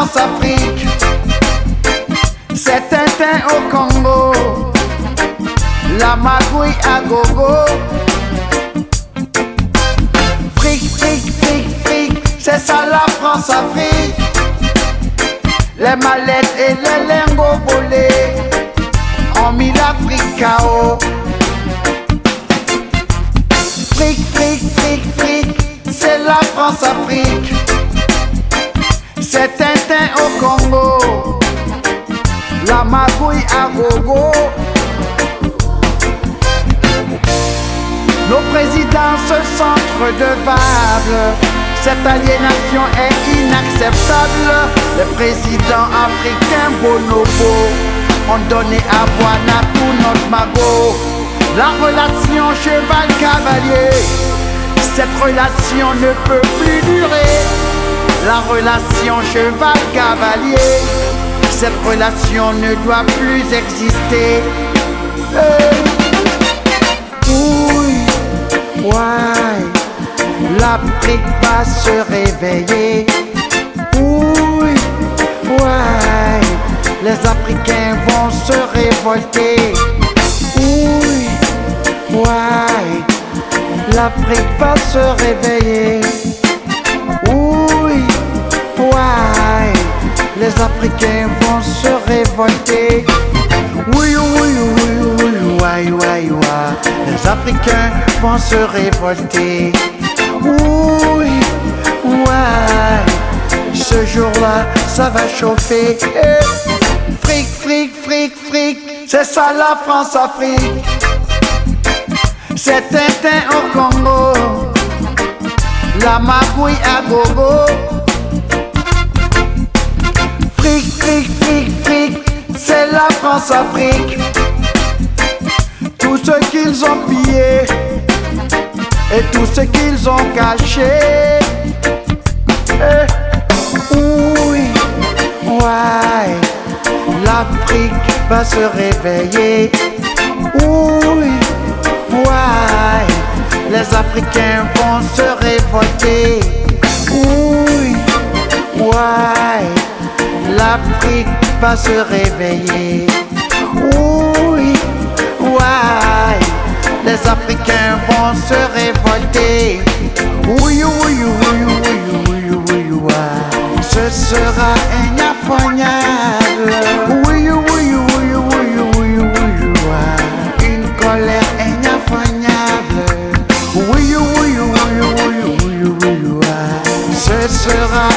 France Afrique, c'est Tintin au Congo, la magouille à gogo. Fric, fric, fric, fric, c'est ça la France Afrique. Les mallettes et les lingots volés ont mis l'Afrique KO. Fric, fric, fric, fric, c'est la France Afrique. C'est un au Congo, la magouille à gogo. Nos présidents se sentent redevables. Cette aliénation est inacceptable. Les présidents africains bonobo ont donné à Boana tout notre magot. La relation cheval-cavalier, cette relation ne peut plus durer. La relation cheval-cavalier, cette relation ne doit plus exister. Ouais, l'Afrique va se réveiller. Oui, ouais, les Africains vont se révolter. Oui, ouais, l'Afrique va se réveiller. Les Africains vont se révolter. Oui, oui, oui, oui, ouais, ouais. Les Africains vont se révolter. Oui, ouais. Ce jour-là, ça va chauffer. Eh, Fric, fric, fric, fric. C'est ça la France-Afrique. C'est Tintin au Congo. La magouille à gogo. France-Afrique. Tout ce qu'ils ont pillé et tout ce qu'ils ont caché. Eh, oui, ouais, l'Afrique va se réveiller. Oui, ouais, les Africains vont se révolter. Oui, ouais, l'Afrique va se réveiller. Les Africains vont se révolter. Oui, oui, oui, oui, oui, oui, oui, ouais. Ce sera inaffrognable. Oui, oui, oui, oui, oui, oui, ouais. Une colère inaffrognable. Oui, oui, oui, oui, oui, oui, ouais. Ce sera.